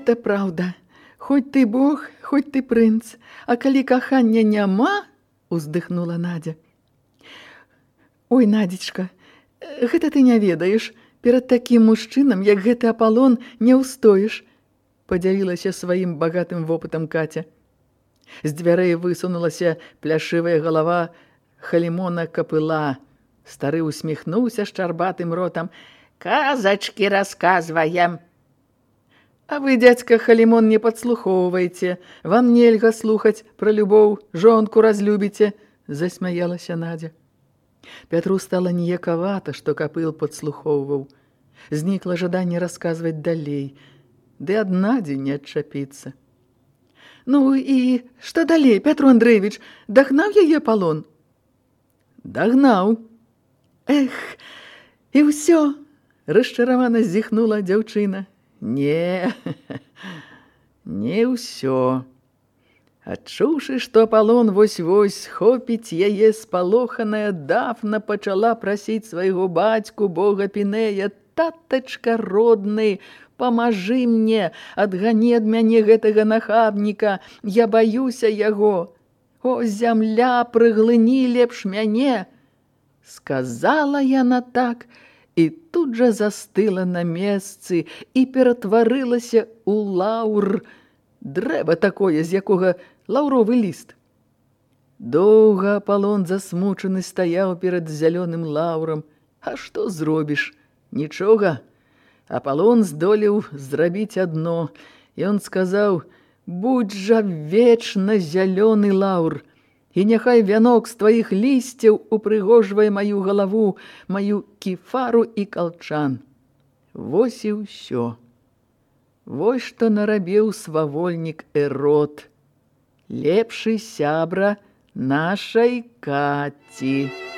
Гэта праўда. Хоць ты Бог, хоць ты прынц, а калі кахання няма, уздыхнула Надя. Ой, Надзечка, гэта ты не ведаеш, перад такім мужчынам, як гэты Апалон, не ўстоіш, падзялілася сваім багатым вопытам Катя. З дзвярэй высунулася пляшывая галава Халімона Капыла. Стары усміхнуўся шчарбатым ротам. «Казачкі расказваем!» А вы, дядька Халімон, не падслухоўвайце. Вам нельга слухаць пра любоў, жонку разлюбіце, засмяялася Надя. Пятру стала ніякавата, што капыл падслухоўваў. Знікла жаданне расказваць далей, ды ад Надзі не адчапіцца. Ну і што далей, Пятру Андрэевіч, дагнаў яе палон? Дагнаў. Эх, і ўсё, расчаравана зіхнула дзяўчына. Не, не ўсё. Адчуўшы, што палон вось-вось хопіць яе спалоханая дафна пачала прасіць свайго бацьку бога Пінея, татачка родны, памажы мне, адгані ад мяне гэтага нахабніка, я баюся яго. О, зямля, прыглыні лепш мяне. Сказала яна так, і тут жа застыла на месцы і ператварылася ў лаўр, дрэва такое, з якога лаўровы ліст. Доўга Апалон засмучаны стаяў перад зялёным лаўрам. А што зробіш? Нічога. Апалон здолеў зрабіць адно. Ён сказаў: « Будь жа вечна зялёны лаўр, і няхай вянок з тваіх лісцяў упрыгожвае маю галаву, маю кефару і калчан. Вось і ўсё. Вось што нарабіў свавольнік эрот. Лепшы сябра нашай каці.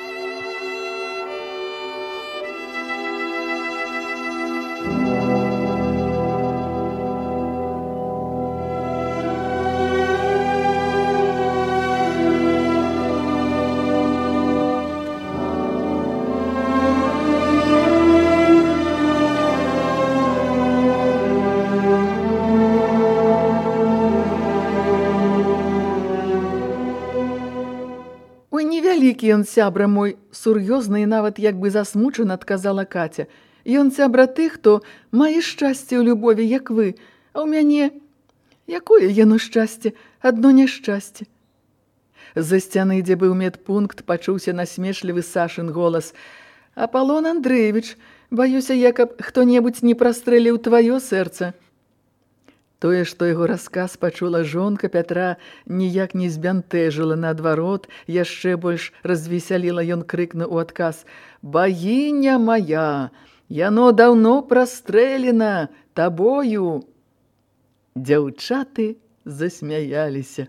Вялікі ён сябра мой, сур'ёзна і нават як бы засмучана адказала Катя. Ён сябра тых, хто мае шчасце ў любові, як вы, а ў мяне якое яно шчасце, адно няшчасце. За сцяны, дзе быў медпункт, пачуўся насмешлівы Сашын голас: Апалон Андрэевіч, баюся, як аб хто-небудзь не прастрэліў тваё сэрца. Тое, што яго расказ пачула жонка Пятра, ніяк не збянтэжыла наадварот, яшчэ больш развесяліла ён крыкнуў у адказ: «Багіня моя, яно даўно прастрэлена табою. Дзяўчаты засмяяліся.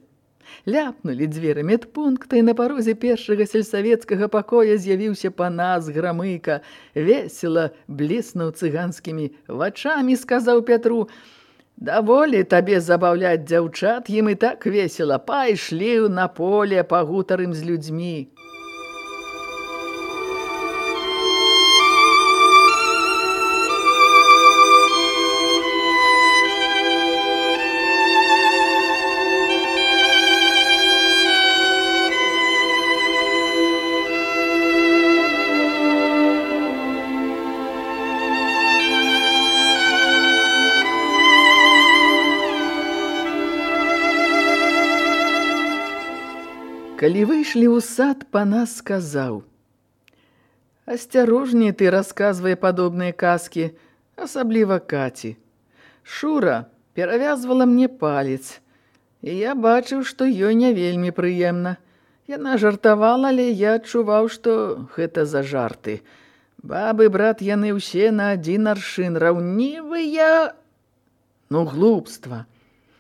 Ляпнулі дзверы медпункта, і на парозе першага сельсавецкага пакоя з'явіўся панас грамыка. Весела бліснуў цыганскімі вачамі, сказаў Пятру: Даволі табе забаўляць дзяўчат, ім і так весела, пайшлі на поле пагутарым з людзьмі. Калі выйшлі ў сад, панас сказаў: « Асцярожней ты расказвае падобныя казкі, асабліва каці. Шура перавязвала мне палец, і я бачыў, што ёй не вельмі прыемна. Яна жартавала, але я адчуваў, што гэта за жарты. Бабы, брат, яны ўсе на адзін аршын раўнівыя, ну глупства.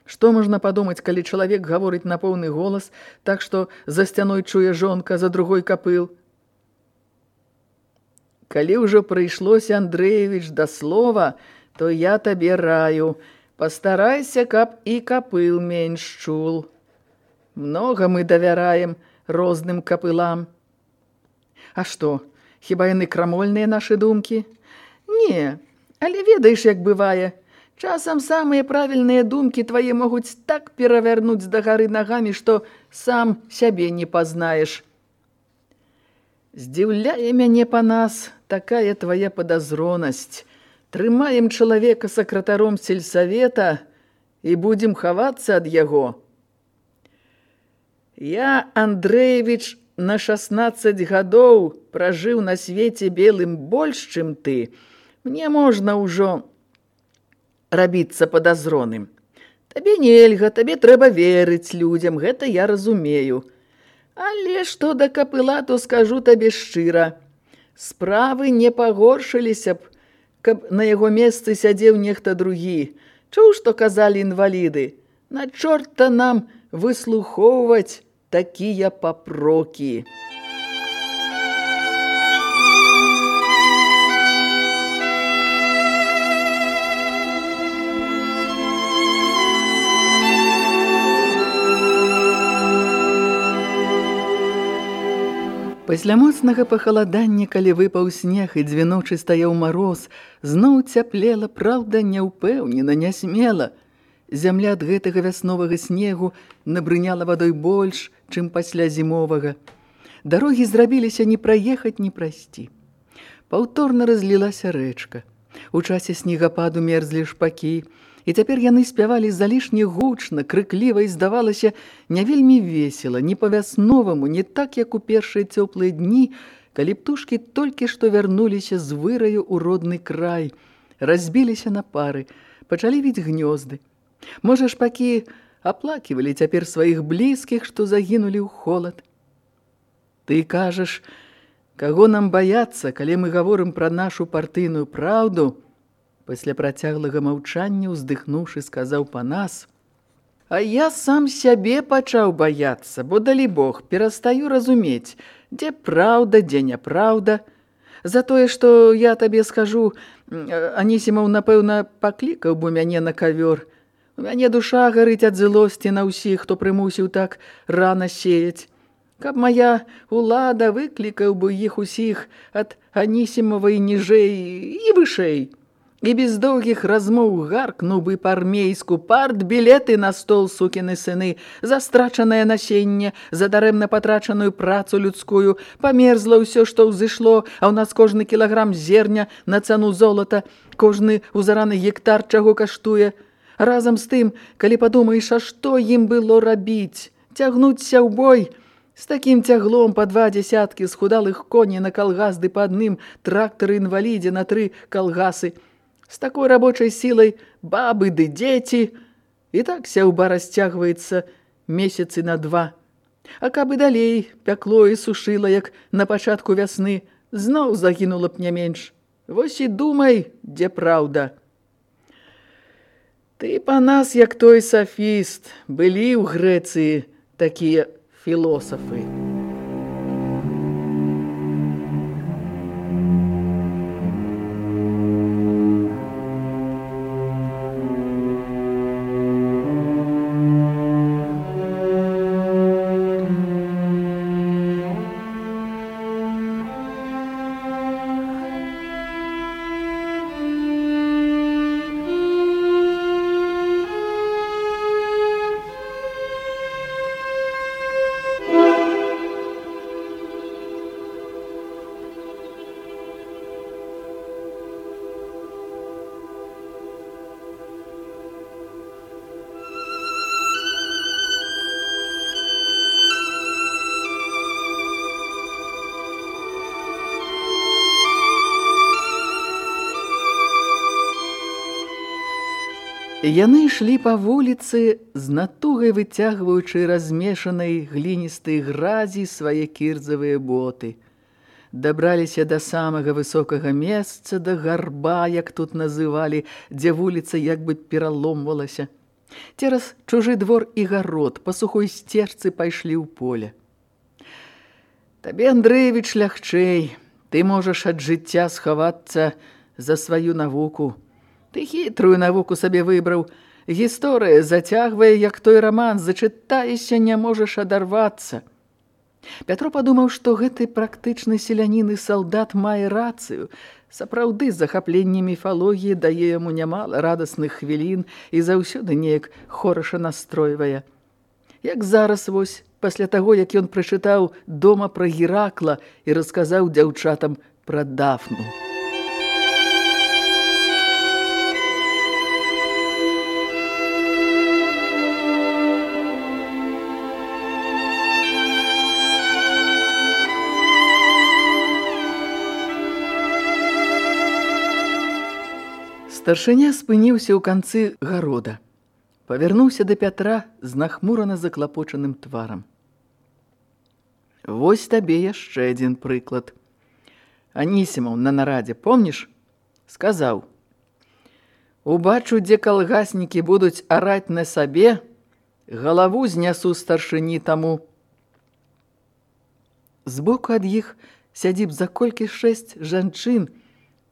Што можна падумаць, калі чалавек гаворыць на поўны голас, так што за сцяной чуе жонка за другой капыл? Калі ўжо прыйшлося Андрэевіч да слова, то я табе раю, пастарайся, каб і капыл менш чул. Многа мы давяраем розным капылам. А што, хіба яны крамольныя нашы думкі? Не, але ведаеш, як бывае, Часам самыя правільныя думкі твае могуць так перавярнуць да гары нагамі, што сам сябе не пазнаеш. Здзіўляе мяне па нас такая твая падазронасць. Трымаем чалавека сакратаром сельсавета і будзем хавацца ад яго. Я, Андрэевіч, на 16 гадоў пражыў на свеце белым больш, чым ты. Мне можна ўжо рабіцца падазроным. Табе нельга, табе трэба верыць людзям, гэта я разумею. Але што да капыла, то скажу табе шчыра. Справы не пагоршыліся б, каб на яго месцы сядзеў нехта другі. Чуў, што казалі інваліды. На чорта нам выслухоўваць такія папрокі. Пасля моцнага пахаладання, калі выпаў снег і дзве ночы стаяў мароз, зноў цяплела, праўда, няўпэўнена, нясмела. Зямля ад гэтага вясновага снегу набрыняла вадой больш, чым пасля зімовага. Дарогі зрабіліся не праехаць, не прайсці. Паўторна разлілася рэчка. У часе снегападу мерзлі шпакі, І цяпер яны спявалі залішне гучна, крыкліва і здавалася не вельмі весела, не па-вясноваму, не так, як у першыя цёплыя дні, калі птушкі толькі што вярнуліся з выраю ў родны край, разбіліся на пары, пачалі віць гнёзды. Можа, шпакі аплаківалі цяпер сваіх блізкіх, што загінулі ў холад. Ты кажаш, каго нам баяцца, калі мы гаворым пра нашу партыйную праўду, Пасля працяглага маўчання, уздыхнуўшы, сказаў па нас: « А я сам сябе пачаў баяцца, бо далі Бог, перастаю разумець, дзе праўда, дзе няпраўда. За тое, што я табе скажу, Анісімаў, напэўна, паклікаў бы мяне на кавёр. У мяне душа гарыць ад злосці на ўсіх, хто прымусіў так рана сеяць. Каб моя улада выклікаў бы іх усіх ад Анісімавай ніжэй і вышэй. І без доўгіх размоў гаркнуў бы па-армейску парт білеты на стол сукіны сыны, за страчанае насенне, за дарэмна патрачаную працу людскую, памерзла ўсё, што ўзышло, а ў нас кожны кілаграм зерня на цану золата, кожны узараны гектар чаго каштуе. Разам з тым, калі падумаеш, а што ім было рабіць, цягнуцца ў бой, З такім цяглом па два дзясяткі схудалых коней на калгас ды па адным трактары-інвалідзе на тры калгасы – С такой рабочей силой бабы ды дети. И так сяўба расцягваецца месяцы на два. А каб і далей пякло і сушыла, як на пачатку вясны, зноў загінула б не менш. Вось і думай, дзе праўда. Ты па нас, як той сафіст, былі ў Грэцыі такія філосафы. Яны ішлі па вуліцы з натугай выцягваючы размешанай гліністай гразі свае кірзавыя боты. Дабраліся да самага высокага месца, да гарба, як тут называлі, дзе вуліца як бы пераломвалася. Цераз чужы двор і гарод па сухой сцежцы пайшлі ў поле. Табе, Андрэевіч, лягчэй, ты можаш ад жыцця схавацца за сваю навуку. Ты хітрую навуку сабе выбраў. Гісторыя зацягвае, як той раман, зачытаешся, не можаш адарвацца. Пятро падумаў, што гэты практычны селянін і салдат мае рацыю. Сапраўды, захапленне міфалогіі дае яму нямала радасных хвілін і заўсёды неяк хораша настройвае. Як зараз вось, пасля таго, як ён прачытаў дома пра Геракла і расказаў дзяўчатам пра дафну. Старшыня спыніўся ў канцы гарода. Павярнуўся да Пятра з нахмурана заклапочаным тварам. Вось табе яшчэ адзін прыклад. Анісімаў на нарадзе, помніш? Сказаў. Убачу, дзе калгаснікі будуць араць на сабе, галаву знясу старшыні таму. Збоку ад іх сядзіб за колькі шэсць жанчын,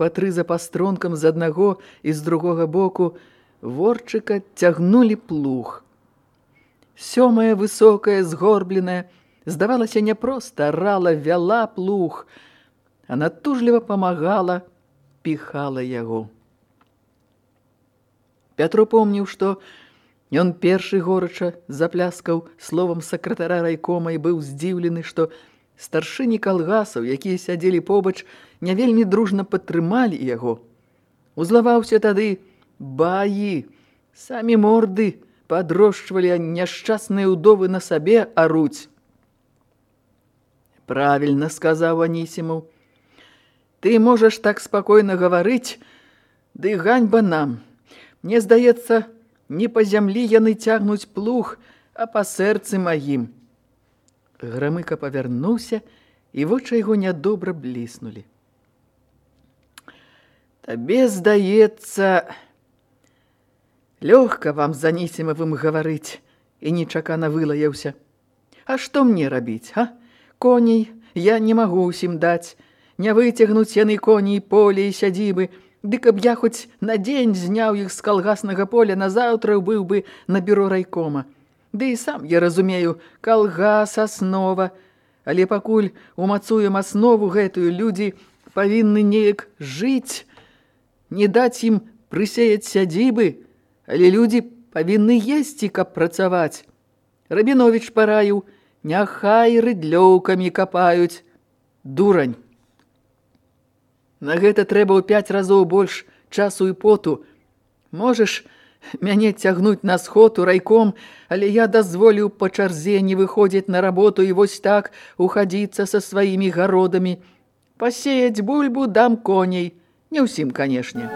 па тры за пастронкам з аднаго і з другога боку ворчыка цягнулі плуг. Сёмая высокая, згорбленая, здавалася няпроста, рала вяла плуг, а натужліва памагала, піхала яго. Пятро помніў, што ён першы горача запляскаў словам сакратара райкома і быў здзіўлены, што старшыні калгасаў, якія сядзелі побач, не вельмі дружна падтрымалі яго. Узлаваўся тады баі, самі морды падрошчвалі няшчасныя ўдовы на сабе аруць. Правільна сказаў Анісіму. Ты можаш так спакойна гаварыць, ды ганьба нам. Мне здаецца, не па зямлі яны цягнуць плуг, а па сэрцы маім. Грамыка павярнуўся, і вочы яго нядобра бліснулі. Табе здаецца, лёгка вам за Нісімавым гаварыць, і нечакана вылаяўся. А што мне рабіць, а? Коней я не магу ўсім даць, не выцягнуць яны коней поле і сядзібы, ды каб я хоць на дзень зняў іх з калгаснага поля, назаўтра быў бы на бюро райкома. Ды і сам я разумею, калгас аснова, але пакуль умацуем аснову гэтую, людзі павінны неяк жыць, не даць ім прысеяць сядзібы, але людзі павінны есці, каб працаваць. Рабіновіч параіў, няхай рыдлёўкамі капаюць. Дурань. На гэта трэба ў пяць разоў больш часу і поту. Можаш мяне цягнуць на сход у райком, але я дазволіў па чарзе не выходзіць на работу і вось так ухадзіцца са сваімі гародамі. Пасеяць бульбу дам коней – Не ўсім, канешне.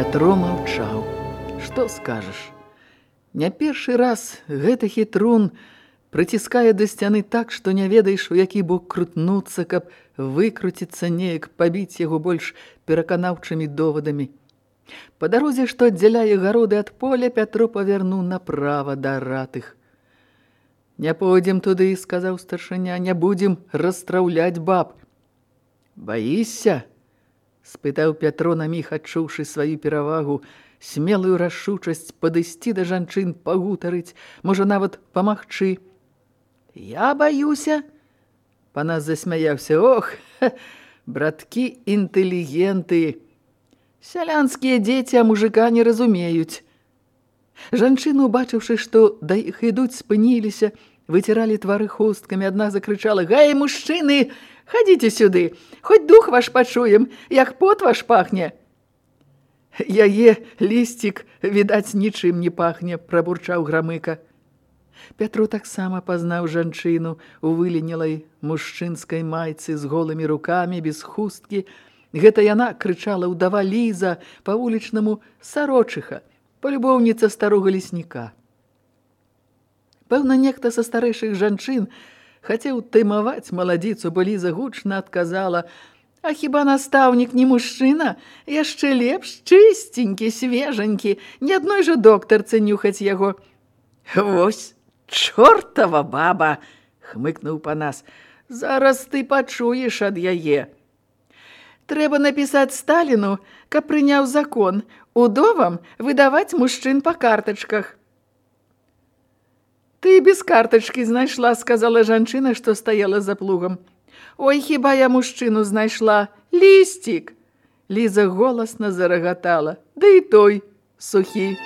Пятро маўчаў. Што скажаш? Не першы раз гэты хітрун прыціскае да сцяны так, што не ведаеш, у які бок крутнуцца, каб выкруціцца неяк, пабіць яго больш пераканаўчымі довадамі. Па дарозе, што аддзяляе гароды ад поля, Пятро павярнуў направа да ратых. «Не пойдзем туды», — сказаў старшыня, — «не будзем растраўляць баб». «Баішся?» Спытаў Пятро на міг, адчуўшы сваю перавагу, смелую рашучасць падысці да жанчын пагутарыць, можа нават памагчы. Я баюся, па нас засмяяўся, ох, ха, браткі інтэлігенты. Сялянскія дзеці а мужика не разумеюць. Жанчыны, убачыўшы, што да іх ідуць, спыніліся, выціралі твары хусткамі, адна закрычала: "Гай, мужчыны, хадзіце сюды, хоць дух ваш пачуем, як пот ваш пахне". Яе лісцік, відаць, нічым не пахне, прабурчаў грамыка. Пятру таксама пазнаў жанчыну у выленелай мужчынскай майцы з голымі рукамі без хусткі, Гэта яна крычала ўдава Ліза па вулічнаму сарочыха, палюбоўніца старога лесніка. Пэўна, нехта са старэйшых жанчын хацеў тымаваць маладзіцу, бо Ліза гучна адказала: « А хіба настаўнік не мужчына, яшчэ лепш, чыстенькі, свежанькі, ні адной жа доктарцы нюхаць яго. Вось, чортава баба, хмыкнуў па нас, зараз ты пачуеш ад яе. Трэба напісаць Сталіну, каб прыняў закон, удовам выдаваць мужчын па картачках. Ты без картачкі знайшла, сказала жанчына, што стаяла за плугам. Ой, хіба я мужчыну знайшла, лісцік. Ліза голасна зарагатала, ды і той сухі.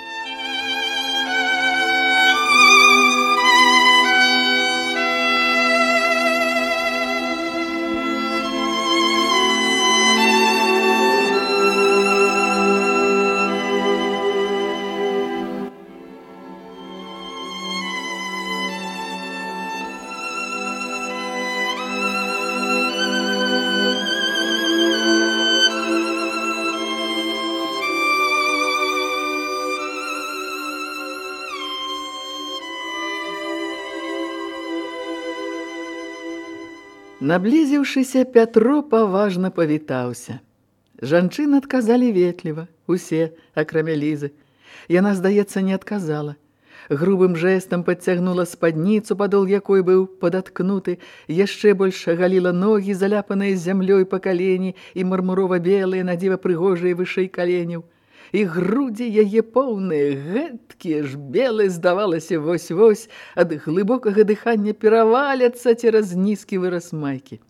Наблізіўшыся, Пятро паважна павітаўся. Жанчын адказалі ветліва, усе, акрамя Лізы. Яна, здаецца, не адказала. Грубым жэстам падцягнула спадніцу, падол якой быў падаткнуты, яшчэ больш галіла ногі, заляпаныя зямлёй па калені і мармурова-белыя, надзіва прыгожыя вышэй каленяў і грудзі яе поўныя, гэткія ж белы, здавалася, вось-вось, ад глыбокага дыхання пераваляцца цераз нізкі выраз майкі.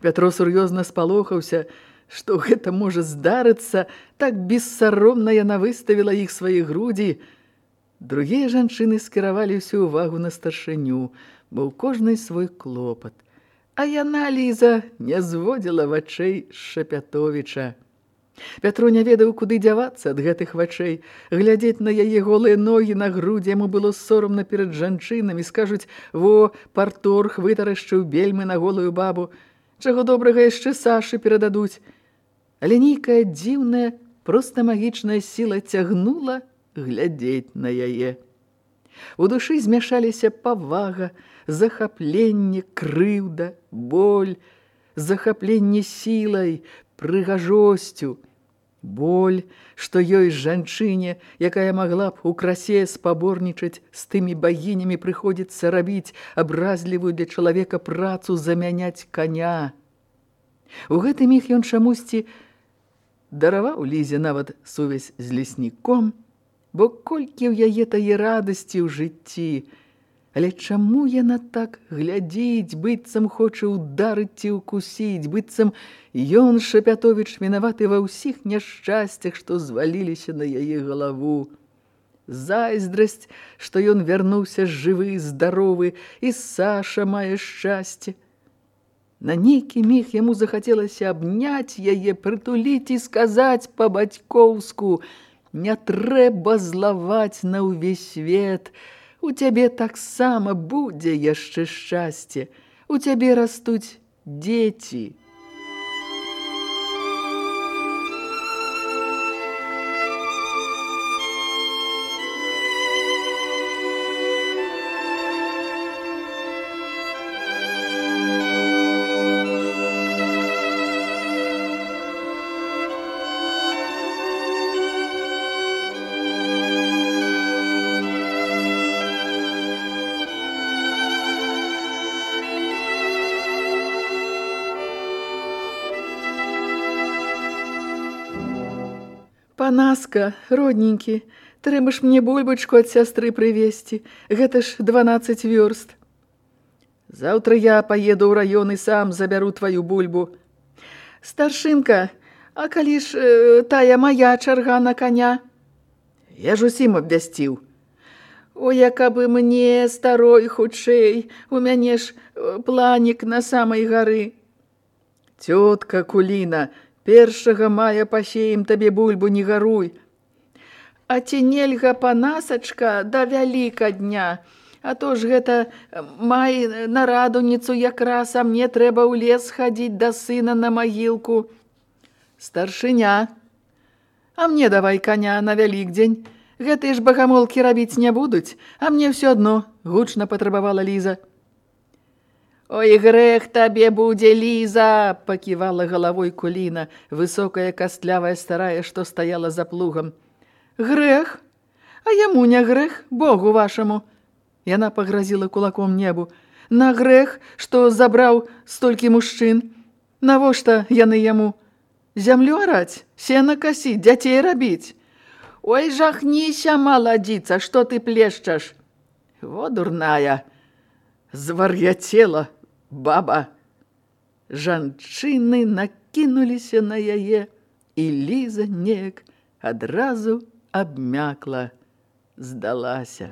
Пятро сур'ёзна спалохаўся, што гэта можа здарыцца, так бессаромна яна выставіла іх свае грудзі. Другія жанчыны скіравалі ўсю ўвагу на старшыню, бо ў кожнай свой клопат. А яна, Ліза, не зводзіла вачэй Шапятовіча. Пятро не ведаў, куды дзявацца ад гэтых вачэй. Глядзець на яе голыя ногі на грудзі яму было сорамна перад жанчынамі. Скажуць, во, парторг вытарашчыў бельмы на голую бабу. Чаго добрага яшчэ Сашы перададуць. Але нейкая дзіўная, проста магічная сіла цягнула глядзець на яе. У душы змяшаліся павага, захапленне, крыўда, боль, захапленне сілай, прыгажосцю, боль, што ёй жанчыне, якая магла б у красе спаборнічаць з тымі багінямі прыходзіцца рабіць абразлівую для чалавека працу замяняць коня. У гэты міг ён чамусьці дараваў Лізе нават сувязь з лесніком, бо колькі ў яе тае радасці ў жыцці, Але чаму яна так глядзіць, быццам хоча ўдарыць ці ўкусіць, быццам ён Шапятовіч вінаваты ва ўсіх няшчасцях, што зваліліся на яе галаву. Зайздрасць, што ён вярнуўся жывы, здаровы, і Саша мае шчасце. На нейкі міг яму захацелася абняць яе, прытуліць і сказаць па-бацькоўску: « Не трэба злаваць на ўвесь свет, У цябе таксама будзе яшчэ шчасце. У цябе растуць дзеці. Панаска, родненькі, трэба ж мне бульбачку ад сястры прывесці. Гэта ж 12 вёрст. Заўтра я паеду ў раён і сам забяру тваю бульбу. Старшынка, а калі ж э, тая мая чарга на коня? Я ж усім абвясціў. О, якабы мне, старой, хутчэй, у мяне ж э, планік на самай гары. Цётка Куліна, першага мая пасеем табе бульбу не гаруй. А ці нельга панасачка да вяліка дня, А то ж гэта май на радуніцу якраз, а мне трэба ў лес хадзіць да сына на магілку. Старшыня, а мне давай коня на вялікдзень. Гэтыя ж багамолкі рабіць не будуць, а мне ўсё адно, гучна патрабавала Ліза. Ой, грэх табе будзе, Ліза, паківала галавой куліна, высокая кастлявая старая, што стаяла за плугам. Грэх? А яму не грэх, Богу вашаму. Яна пагразіла кулаком небу. На грэх, што забраў столькі мужчын. Навошта яны яму? Зямлю араць, сена касіць, дзяцей рабіць. Ой, жахніся, маладзіца, што ты плешчаш? Во дурная, звар'яцела баба. Жанчыны накінуліся на яе, і Ліза неяк адразу абмякла, здалася.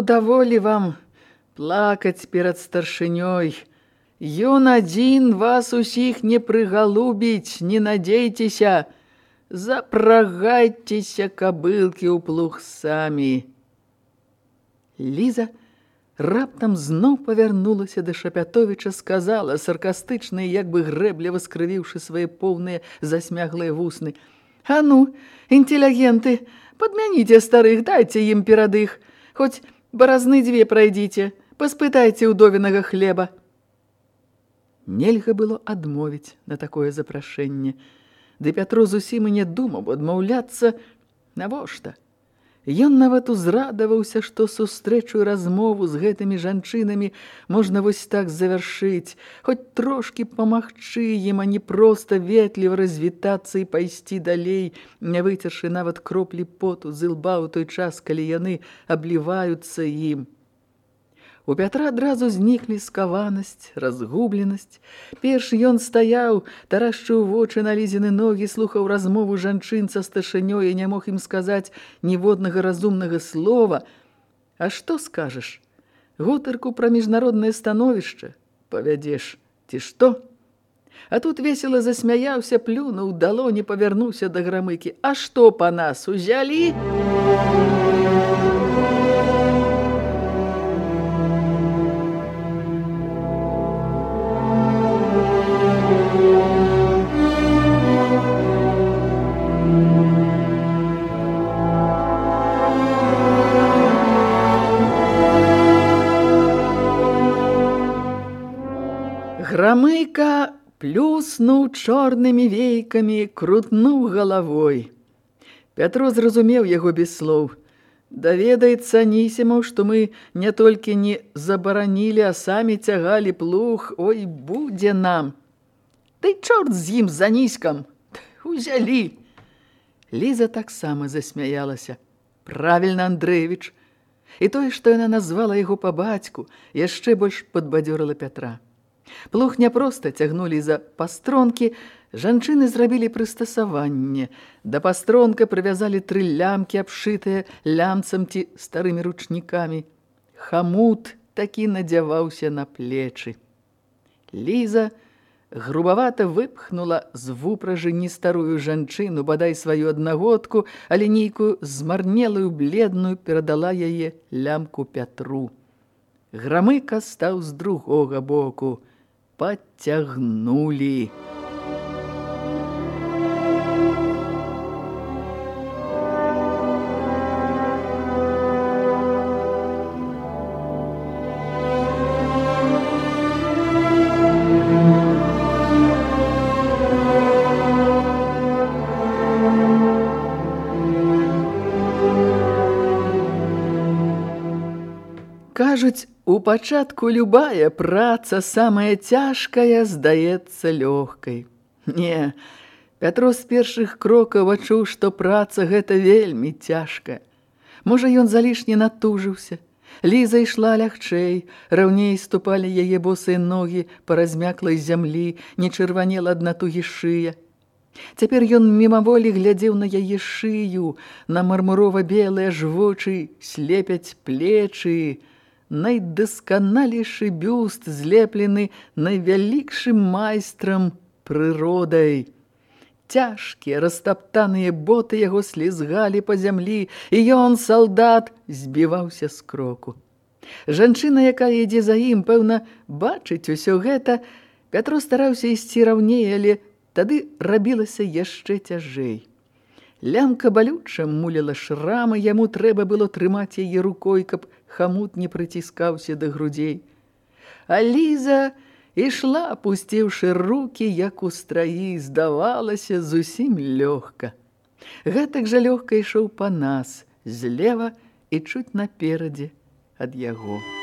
Ну даволі вам плакаць перад старшынёй. Ён адзін вас усіх не прыгалубіць, не надзейцеся, запрагайцеся кабылкі ў плуг самі. Ліза раптам зноў павярнулася да Шапятовіча, сказала саркастычна, як бы грэбля выскрывіўшы свае поўныя засмяглыя вусны. А ну, інтэлігенты, Падмяніце старых, дайце ім перад іх. Хоць баразны дзве прайдзіце, паспытайце ў довінага хлеба. Нельга было адмовіць на такое запрашэнне. Ды Пятро зусім і не думаў адмаўляцца навошта. Ён нават узрадаваўся, што сустрэчу размову з гэтымі жанчынамі можна вось так завяршыць, хоць трошкі памагчы ім, а не проста ветліва развітацца і пайсці далей, не выцершы нават кроплі поту з ілба ў той час, калі яны абліваюцца ім. У Пятра адразу зніклі скаванасць, разгубленасць. Перш ён стаяў, тарашчыў вочы на лізіны ногі, слухаў размову жанчын са сташынёй і не мог ім сказаць ніводнага разумнага слова. А што скажаш? Гутарку пра міжнароднае становішча павядзеш, ці што? А тут весела засмяяўся, плюнуў, далоні павярнуўся да грамыкі. А што па нас узялі? Плюснуў чорнымі вейкамі, крутнуў галавой. Пятро зразумеў яго без слоў. Даведаецца Анісімаў, што мы не толькі не забаранілі, а самі цягалі плуг, ой, будзе нам. Ты чорт з ім за ніскам, узялі. Ліза таксама засмяялася. Правільна, Андрэевіч. І тое, што яна назвала яго па бацьку, яшчэ больш падбадзёрыла Пятра. Плуг не проста цягнулі за пастронкі, жанчыны зрабілі прыстасаванне. Да пастронка прывязалі тры лямкі, абшытыя лямцам ці старымі ручнікамі. Хамут такі надзяваўся на плечы. Ліза грубавата выпхнула з вупражы не старую жанчыну, бадай сваю аднагодку, але нейкую змарнелую бледную перадала яе лямку Пятру. Грамыка стаў з другога боку – подтягнули. У пачатку любая праца самая цяжкая здаецца лёгкай. Не, Пятро з першых крокаў адчуў, што праца гэта вельмі цяжкая. Можа, ён залішне натужыўся. Ліза ішла лягчэй, раўней ступалі яе босыя ногі па размяклай зямлі, не чырванела адна тугі шыя. Цяпер ён мімаволі глядзеў на яе шыю, на мармурова-белыя жвочы, слепяць плечы. Найдасканалейшы бюст злеплены найвялікшым майстрам прыродай. Цяжкія растаптаныя боты яго слізгалі па зямлі, і ён, салдат, збіваўся з кроку. Жанчына, якая ідзе за ім, пэўна, бачыць усё гэта, Пятро стараўся ісці раўней, але тады рабілася яшчэ цяжэй. Лямка балюча муліла шрамы, яму трэба было трымаць яе рукой, каб хамут не прыціскаўся да грудзей. А Ліза ішла, апусціўшы рукі, як у страі, здавалася зусім лёгка. Гэтак жа лёгка ішоў па нас, злева і чуць наперадзе ад яго.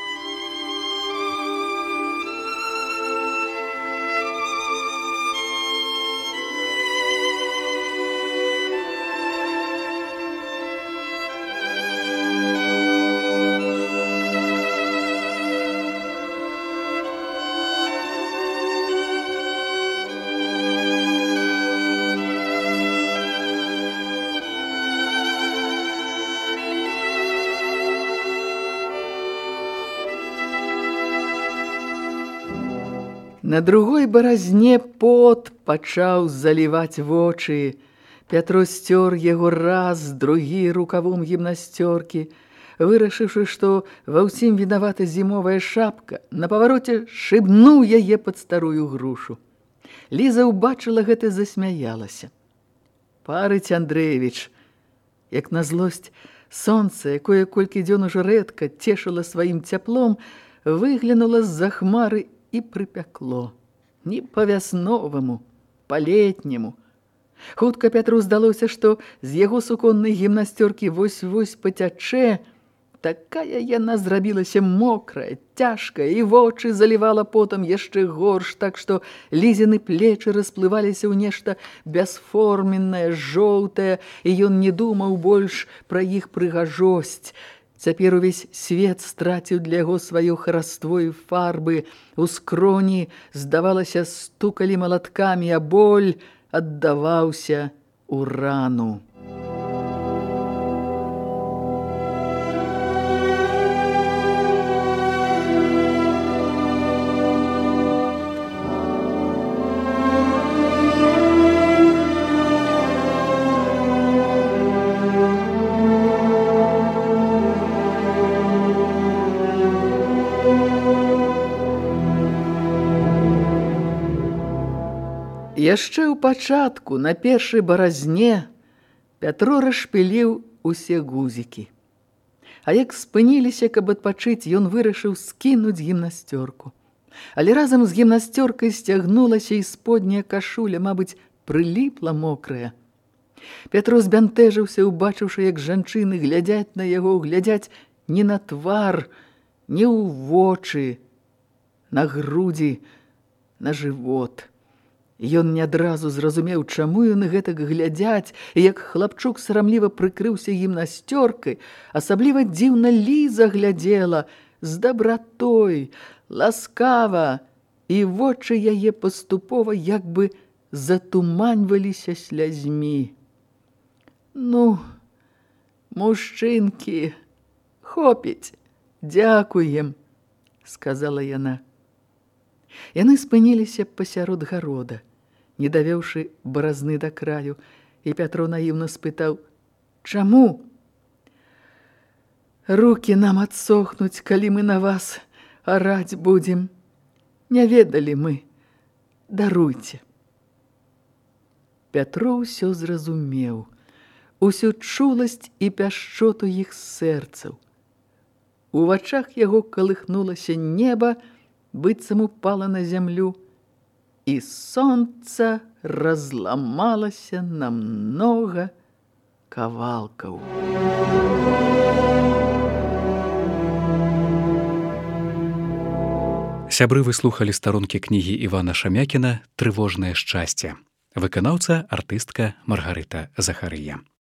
На другой баразне пот пачаў заліваць вочы. Пятро сцёр яго раз, другі рукавом гімнасцёркі, вырашыўшы, што ва ўсім вінавата зімовая шапка, на павароце шыбнуў яе пад старую грушу. Ліза ўбачыла гэта засмяялася. Парыць Андрэевіч, як на злосць, сонца, якое колькі дзён ужо рэдка цешыла сваім цяплом, выглянула з-за хмары і прыпякло. Не па-вясноваму, па-летняму. Хутка Пятру здалося, што з яго суконнай гімнасцёркі вось-вось пацячэ, такая яна зрабілася мокрая, цяжкая, і вочы залівала потам яшчэ горш, так што лізіны плечы расплываліся ў нешта бясформеннае, жоўтае, і ён не думаў больш пра іх прыгажосць. Цяпер увесь свет страціў для яго сваё хараство і фарбы. У скроні, здавалася, стукалі малаткамі, а боль аддаваўся у рану. Яшчэ ў пачатку на першай баразне Пятро расшпіліў усе гузікі. А як спыніліся, каб адпачыць, ён вырашыў скінуць гімнасцёрку. Але разам з гімнасцёркай сцягнулася і сподняя кашуля, мабыць, прыліпла мокрая. Пятро збянтэжыўся, убачыўшы, як жанчыны глядзяць на яго, глядзяць не на твар, не ў вочы, на грудзі, на жывот. Ён не адразу зразумеў, чаму яны гэтак глядзяць, і як хлапчук сарамліва прыкрыўся гімнасцёркай, асабліва дзіўна ліза глядзела з дабратой, ласкава, і вочы яе паступова як бы затуманьваліся слязьмі. Ну, мужчынкі, хопіць, дзякуем, сказала яна. Яны спыніліся пасярод гарода не давеўшы баразны да краю, і Пятро наіўна спытаў: « Чаму? Рукі нам адсохнуць, калі мы на вас араць будзем. Не ведалі мы, даруйце. Пятро ўсё зразумеў, усю чуласць і пяшчоту іх сэрцаў. У вачах яго калыхнулася неба, быццам упала на зямлю, і сонца разламалася на многа кавалкаў. Сябры выслухалі старонкі кнігі Івана Шамякіна трывожнае шчасце. Выканаўца артыстка Маргарыта Захарыя.